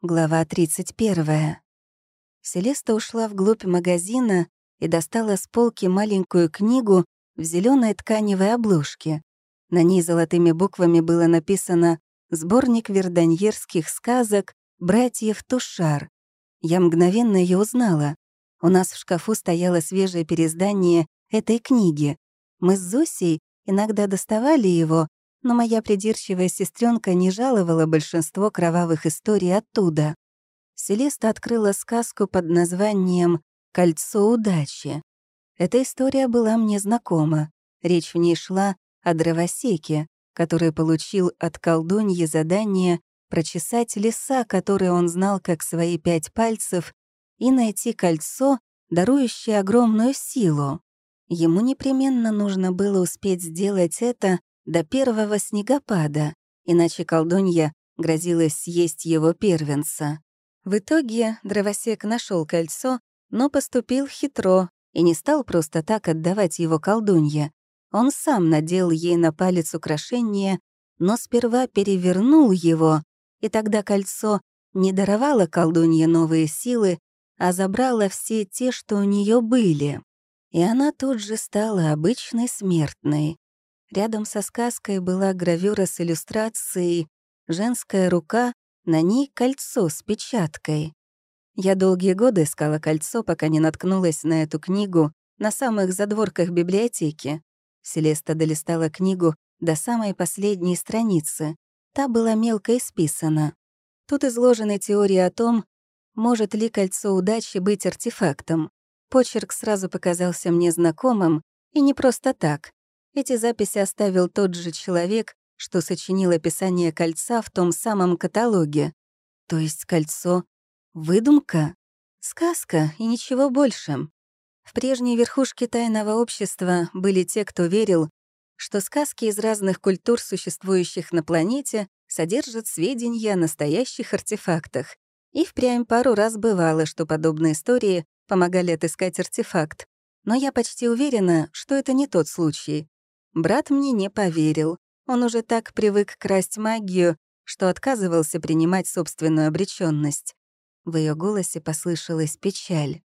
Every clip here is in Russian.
Глава 31. Селеста ушла вглубь магазина и достала с полки маленькую книгу в зеленой тканевой обложке. На ней золотыми буквами было написано «Сборник верданьерских сказок братьев Тушар». Я мгновенно ее узнала. У нас в шкафу стояло свежее переиздание этой книги. Мы с Зосей иногда доставали его но моя придирчивая сестренка не жаловала большинство кровавых историй оттуда. Селеста открыла сказку под названием «Кольцо удачи». Эта история была мне знакома. Речь в ней шла о дровосеке, который получил от колдуньи задание прочесать леса, которые он знал как свои пять пальцев, и найти кольцо, дарующее огромную силу. Ему непременно нужно было успеть сделать это до первого снегопада, иначе колдунья грозилась съесть его первенца. В итоге дровосек нашел кольцо, но поступил хитро и не стал просто так отдавать его колдунье. Он сам надел ей на палец украшение, но сперва перевернул его, и тогда кольцо не даровало колдунье новые силы, а забрало все те, что у нее были. И она тут же стала обычной смертной. Рядом со сказкой была гравюра с иллюстрацией «Женская рука», на ней кольцо с печаткой. Я долгие годы искала кольцо, пока не наткнулась на эту книгу на самых задворках библиотеки. Селеста долистала книгу до самой последней страницы. Та была мелко исписана. Тут изложены теории о том, может ли кольцо удачи быть артефактом. Почерк сразу показался мне знакомым, и не просто так. Эти записи оставил тот же человек, что сочинил описание кольца в том самом каталоге. То есть кольцо — выдумка, сказка и ничего больше. В прежней верхушке тайного общества были те, кто верил, что сказки из разных культур, существующих на планете, содержат сведения о настоящих артефактах. И впрямь пару раз бывало, что подобные истории помогали отыскать артефакт. Но я почти уверена, что это не тот случай. Брат мне не поверил. Он уже так привык красть магию, что отказывался принимать собственную обречённость. В её голосе послышалась печаль.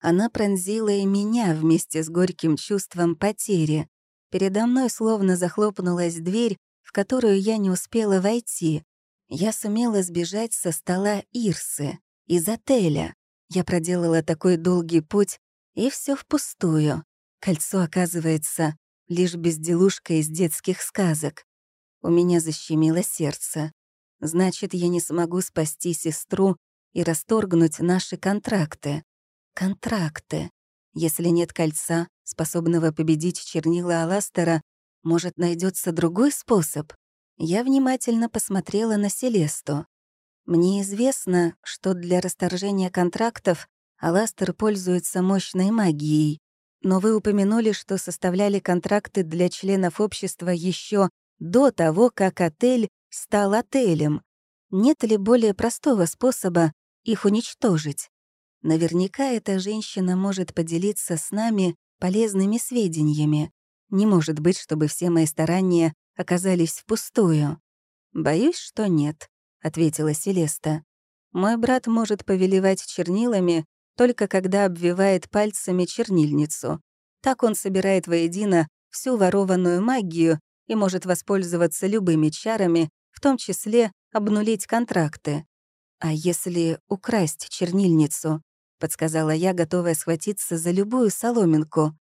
Она пронзила и меня вместе с горьким чувством потери. Передо мной словно захлопнулась дверь, в которую я не успела войти. Я сумела сбежать со стола Ирсы, из отеля. Я проделала такой долгий путь, и всё впустую. Кольцо, оказывается, лишь безделушка из детских сказок. У меня защемило сердце. Значит, я не смогу спасти сестру и расторгнуть наши контракты. Контракты. Если нет кольца, способного победить чернила Аластера, может, найдется другой способ? Я внимательно посмотрела на Селесту. Мне известно, что для расторжения контрактов Аластер пользуется мощной магией но вы упомянули, что составляли контракты для членов общества еще до того, как отель стал отелем. Нет ли более простого способа их уничтожить? Наверняка эта женщина может поделиться с нами полезными сведениями. Не может быть, чтобы все мои старания оказались впустую. «Боюсь, что нет», — ответила Селеста. «Мой брат может повелевать чернилами только когда обвивает пальцами чернильницу. Так он собирает воедино всю ворованную магию и может воспользоваться любыми чарами, в том числе обнулить контракты. «А если украсть чернильницу?» — подсказала я, готовая схватиться за любую соломинку.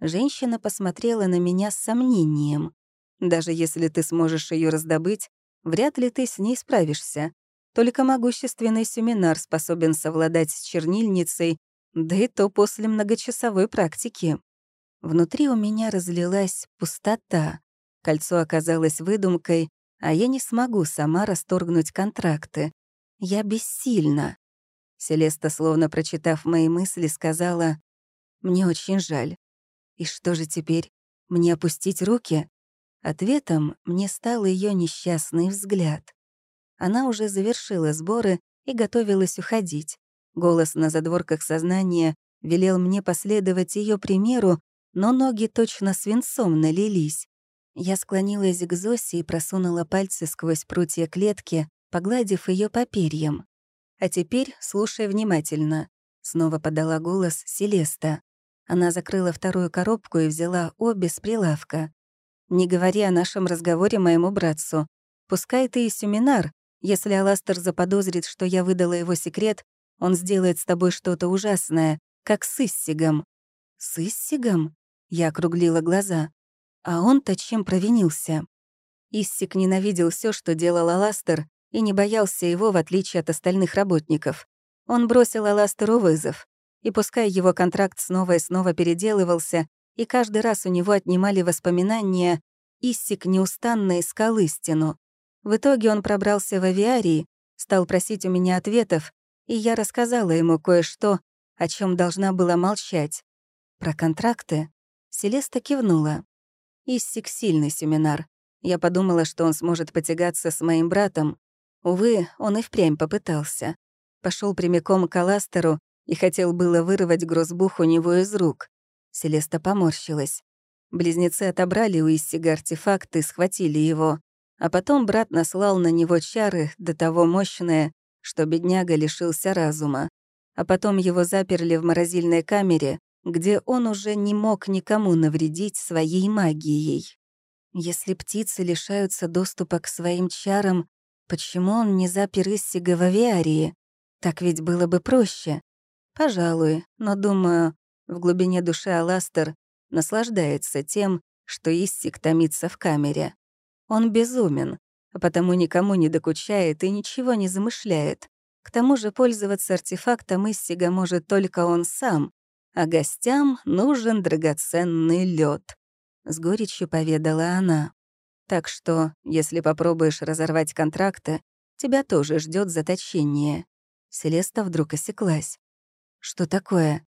Женщина посмотрела на меня с сомнением. «Даже если ты сможешь ее раздобыть, вряд ли ты с ней справишься. Только могущественный семинар способен совладать с чернильницей, да и то после многочасовой практики. Внутри у меня разлилась пустота. Кольцо оказалось выдумкой, а я не смогу сама расторгнуть контракты. Я бессильна. Селеста, словно прочитав мои мысли, сказала, «Мне очень жаль. И что же теперь? Мне опустить руки?» Ответом мне стал ее несчастный взгляд. Она уже завершила сборы и готовилась уходить. Голос на задворках сознания велел мне последовать ее примеру, но ноги точно свинцом налились. Я склонилась к Зосе и просунула пальцы сквозь прутья клетки, погладив ее по перьям. «А теперь слушай внимательно», — снова подала голос Селеста. Она закрыла вторую коробку и взяла обе с прилавка. «Не говори о нашем разговоре моему братцу. Пускай ты и семинар, если Аластер заподозрит, что я выдала его секрет, он сделает с тобой что-то ужасное, как с Иссигом». «С Иссигом?» — я округлила глаза. «А он-то чем провинился?» Иссик ненавидел все, что делал Аластер, и не боялся его, в отличие от остальных работников. Он бросил Аластеру вызов. И пускай его контракт снова и снова переделывался, и каждый раз у него отнимали воспоминания, Иссик неустанно искал истину. В итоге он пробрался в авиарии, стал просить у меня ответов, и я рассказала ему кое-что, о чем должна была молчать. Про контракты Селеста кивнула. Иссик — сильный семинар. Я подумала, что он сможет потягаться с моим братом. Увы, он и впрямь попытался. Пошел прямиком к Аластеру и хотел было вырвать грозбух у него из рук. Селеста поморщилась. Близнецы отобрали у Иссига артефакты, и схватили его. А потом брат наслал на него чары, до того мощные, что бедняга лишился разума. А потом его заперли в морозильной камере, где он уже не мог никому навредить своей магией. Если птицы лишаются доступа к своим чарам, почему он не запер Иссига в авиарии? Так ведь было бы проще. Пожалуй, но, думаю, в глубине души Аластер наслаждается тем, что Иссик томится в камере. Он безумен, потому никому не докучает и ничего не замышляет. К тому же пользоваться артефактом Истига может только он сам, а гостям нужен драгоценный лед. с горечью поведала она. «Так что, если попробуешь разорвать контракты, тебя тоже ждет заточение». Селеста вдруг осеклась. «Что такое?»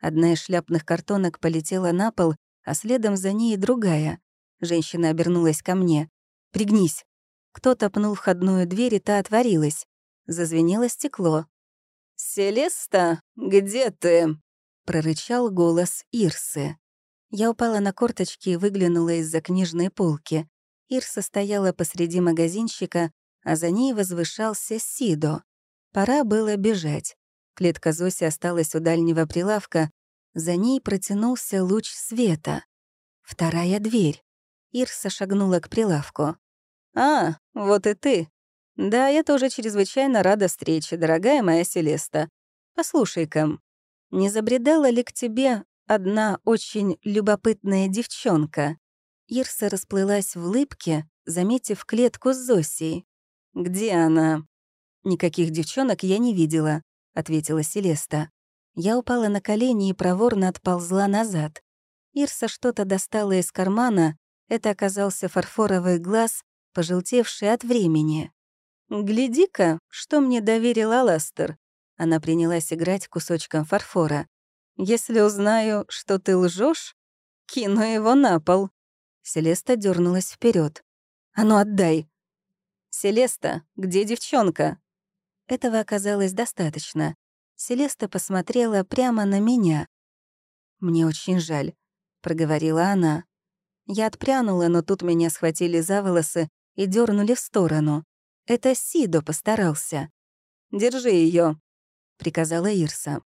Одна из шляпных картонок полетела на пол, а следом за ней и другая. Женщина обернулась ко мне. Пригнись». Кто-то пнул входную дверь, и та отворилась. Зазвенело стекло. «Селеста, где ты?» — прорычал голос Ирсы. Я упала на корточки и выглянула из-за книжной полки. Ирса стояла посреди магазинщика, а за ней возвышался Сидо. Пора было бежать. Клетка Зоси осталась у дальнего прилавка. За ней протянулся луч света. Вторая дверь. Ирса шагнула к прилавку. «А, вот и ты. Да, я тоже чрезвычайно рада встрече, дорогая моя Селеста. Послушай-ка, не забредала ли к тебе одна очень любопытная девчонка?» Ирса расплылась в улыбке, заметив клетку с Зосей. «Где она?» «Никаких девчонок я не видела», — ответила Селеста. Я упала на колени и проворно отползла назад. Ирса что-то достала из кармана. Это оказался фарфоровый глаз пожелтевший от времени. «Гляди-ка, что мне доверила Ластер!» Она принялась играть кусочком фарфора. «Если узнаю, что ты лжешь, кину его на пол!» Селеста дернулась вперед. «А ну отдай!» «Селеста, где девчонка?» Этого оказалось достаточно. Селеста посмотрела прямо на меня. «Мне очень жаль», — проговорила она. Я отпрянула, но тут меня схватили за волосы и дернули в сторону. Это Сидо постарался. «Держи ее, приказала Ирса.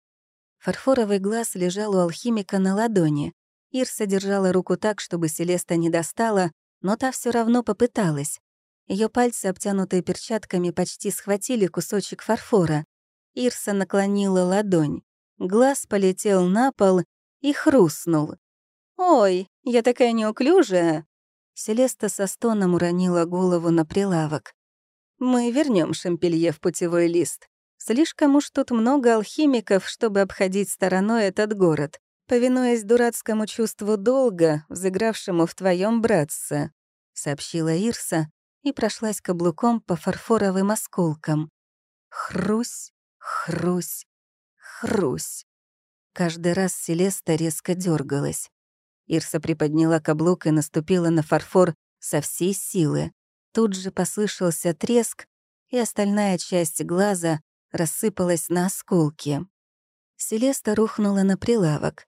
Фарфоровый глаз лежал у алхимика на ладони. Ирса держала руку так, чтобы Селеста не достала, но та все равно попыталась. Ее пальцы, обтянутые перчатками, почти схватили кусочек фарфора. Ирса наклонила ладонь. Глаз полетел на пол и хрустнул. «Ой, я такая неуклюжая!» Селеста со стоном уронила голову на прилавок. «Мы вернем шампелье в путевой лист. Слишком уж тут много алхимиков, чтобы обходить стороной этот город, повинуясь дурацкому чувству долга, взыгравшему в твоем братце», — сообщила Ирса и прошлась каблуком по фарфоровым осколкам. Хрусь, хрусь, хрусь. Каждый раз Селеста резко дергалась. Ирса приподняла каблук и наступила на фарфор со всей силы. Тут же послышался треск, и остальная часть глаза рассыпалась на осколки. Селеста рухнула на прилавок.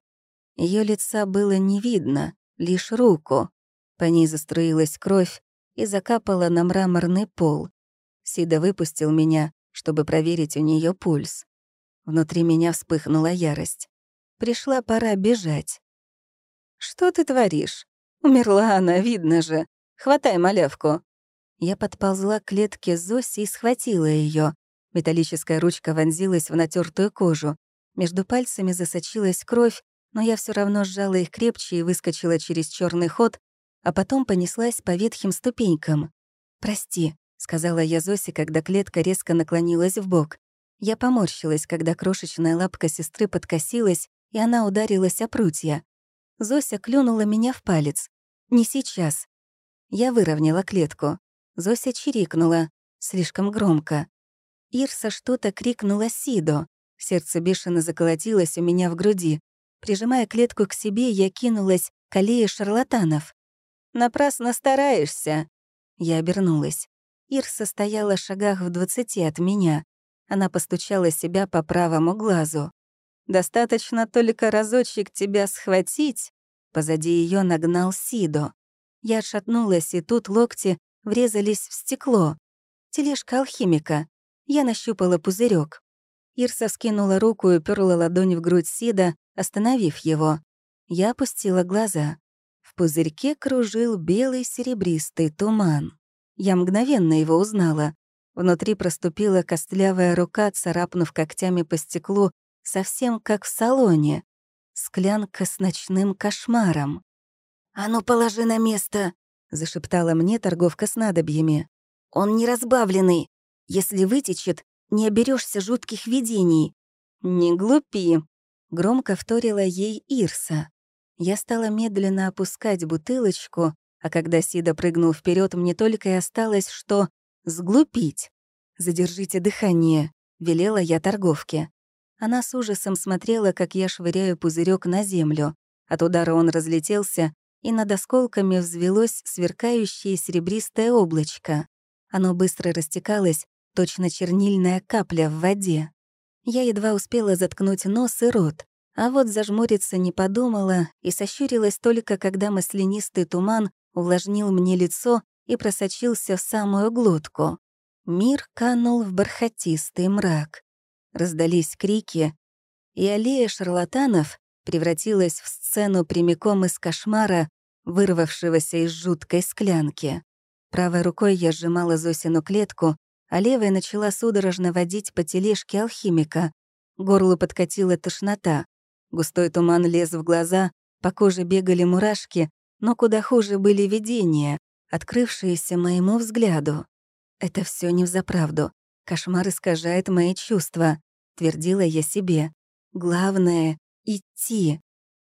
Ее лица было не видно, лишь руку. По ней заструилась кровь и закапала на мраморный пол. Сида выпустил меня, чтобы проверить у нее пульс. Внутри меня вспыхнула ярость. Пришла пора бежать. Что ты творишь? Умерла она, видно же. Хватай малявку». Я подползла к клетке Зоси и схватила ее. Металлическая ручка вонзилась в натертую кожу. Между пальцами засочилась кровь, но я все равно сжала их крепче и выскочила через черный ход, а потом понеслась по ветхим ступенькам. «Прости», — сказала я Зосе, когда клетка резко наклонилась в бок. Я поморщилась, когда крошечная лапка сестры подкосилась, и она ударилась о прутья. Зося клюнула меня в палец. «Не сейчас». Я выровняла клетку. Зося чирикнула, слишком громко. Ирса что-то крикнула Сидо. Сердце бешено заколотилось у меня в груди. Прижимая клетку к себе, я кинулась к аллее шарлатанов. «Напрасно стараешься!» Я обернулась. Ирса стояла в шагах в двадцати от меня. Она постучала себя по правому глазу. Достаточно только разочек тебя схватить». Позади ее нагнал Сидо. Я шатнулась, и тут локти врезались в стекло. Тележка алхимика. Я нащупала пузырек. Ирса вскинула руку и уперла ладонь в грудь Сида, остановив его. Я опустила глаза. В пузырьке кружил белый серебристый туман. Я мгновенно его узнала. Внутри проступила костлявая рука, царапнув когтями по стеклу совсем как в салоне. Склянка с ночным кошмаром. «А ну, положи на место!» — зашептала мне торговка с надобьями. «Он не разбавленный. Если вытечет, не оберешься жутких видений». «Не глупи!» — громко вторила ей Ирса. Я стала медленно опускать бутылочку, а когда Сида прыгнул вперед, мне только и осталось, что «сглупить». «Задержите дыхание», — велела я торговке. Она с ужасом смотрела, как я швыряю пузырек на землю. От удара он разлетелся, и над осколками взвелось сверкающее серебристое облачко. Оно быстро растекалось, точно чернильная капля в воде. Я едва успела заткнуть нос и рот, а вот зажмуриться не подумала и сощурилась только, когда маслянистый туман увлажнил мне лицо и просочился в самую глотку. Мир канул в бархатистый мрак раздались крики, и аллея шарлатанов превратилась в сцену прямиком из кошмара, вырвавшегося из жуткой склянки. Правой рукой я сжимала Зосину клетку, а левая начала судорожно водить по тележке алхимика. Горло подкатила тошнота. Густой туман лез в глаза, по коже бегали мурашки, но куда хуже были видения, открывшиеся моему взгляду. Это все не в взаправду. Кошмар искажает мои чувства твердила я себе. Главное — идти.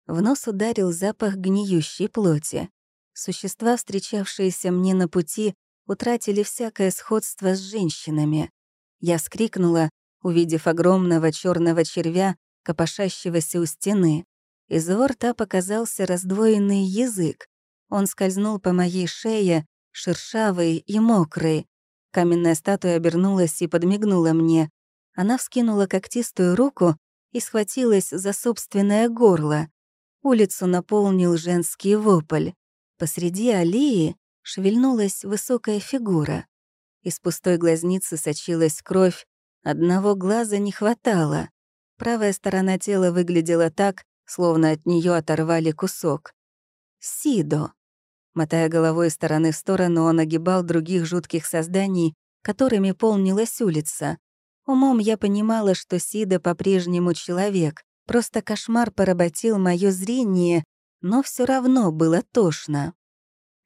В нос ударил запах гниющей плоти. Существа, встречавшиеся мне на пути, утратили всякое сходство с женщинами. Я вскрикнула, увидев огромного черного червя, копошащегося у стены. Из его рта показался раздвоенный язык. Он скользнул по моей шее, шершавый и мокрый. Каменная статуя обернулась и подмигнула мне, она вскинула когтистую руку и схватилась за собственное горло. Улицу наполнил женский вопль. Посреди аллеи шевельнулась высокая фигура. Из пустой глазницы сочилась кровь, одного глаза не хватало. Правая сторона тела выглядела так, словно от нее оторвали кусок. «Сидо», Мотая головой из стороны в сторону, он огибал других жутких созданий, которыми полнилась улица. Умом я понимала, что Сида по-прежнему человек, просто кошмар поработил мое зрение, но все равно было тошно.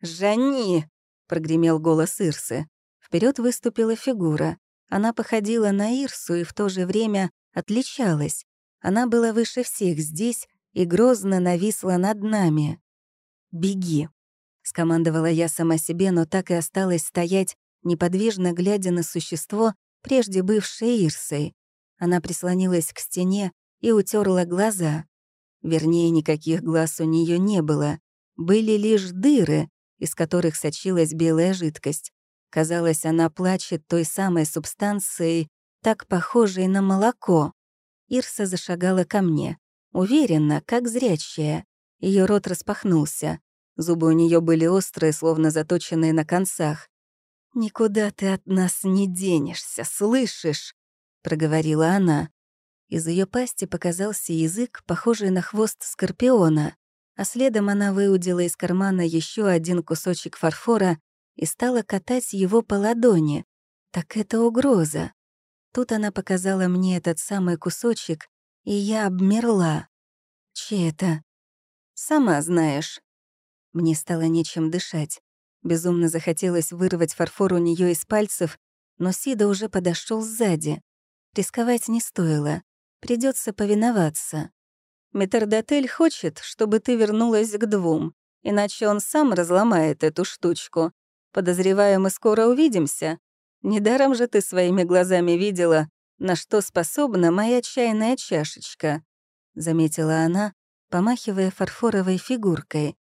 «Жани!» — прогремел голос Ирсы. Вперед выступила фигура. Она походила на Ирсу и в то же время отличалась. Она была выше всех здесь и грозно нависла над нами. «Беги!» — скомандовала я сама себе, но так и осталась стоять, неподвижно глядя на существо, прежде бывшей Ирсой. Она прислонилась к стене и утерла глаза. Вернее, никаких глаз у нее не было. Были лишь дыры, из которых сочилась белая жидкость. Казалось, она плачет той самой субстанцией, так похожей на молоко. Ирса зашагала ко мне, уверенно, как зрячая. Ее рот распахнулся. Зубы у нее были острые, словно заточенные на концах. «Никуда ты от нас не денешься, слышишь?» — проговорила она. Из ее пасти показался язык, похожий на хвост скорпиона, а следом она выудила из кармана еще один кусочек фарфора и стала катать его по ладони. Так это угроза. Тут она показала мне этот самый кусочек, и я обмерла. Чьи это? Сама знаешь. Мне стало нечем дышать. Безумно захотелось вырвать фарфор у нее из пальцев, но Сида уже подошел сзади. Рисковать не стоило. Придется повиноваться. Метардотель хочет, чтобы ты вернулась к двум, иначе он сам разломает эту штучку. Подозреваю, мы скоро увидимся. Недаром же ты своими глазами видела, на что способна моя чайная чашечка», — заметила она, помахивая фарфоровой фигуркой.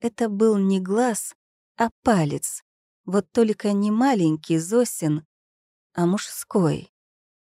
Это был не глаз, а палец. Вот только не маленький Зосин, а мужской.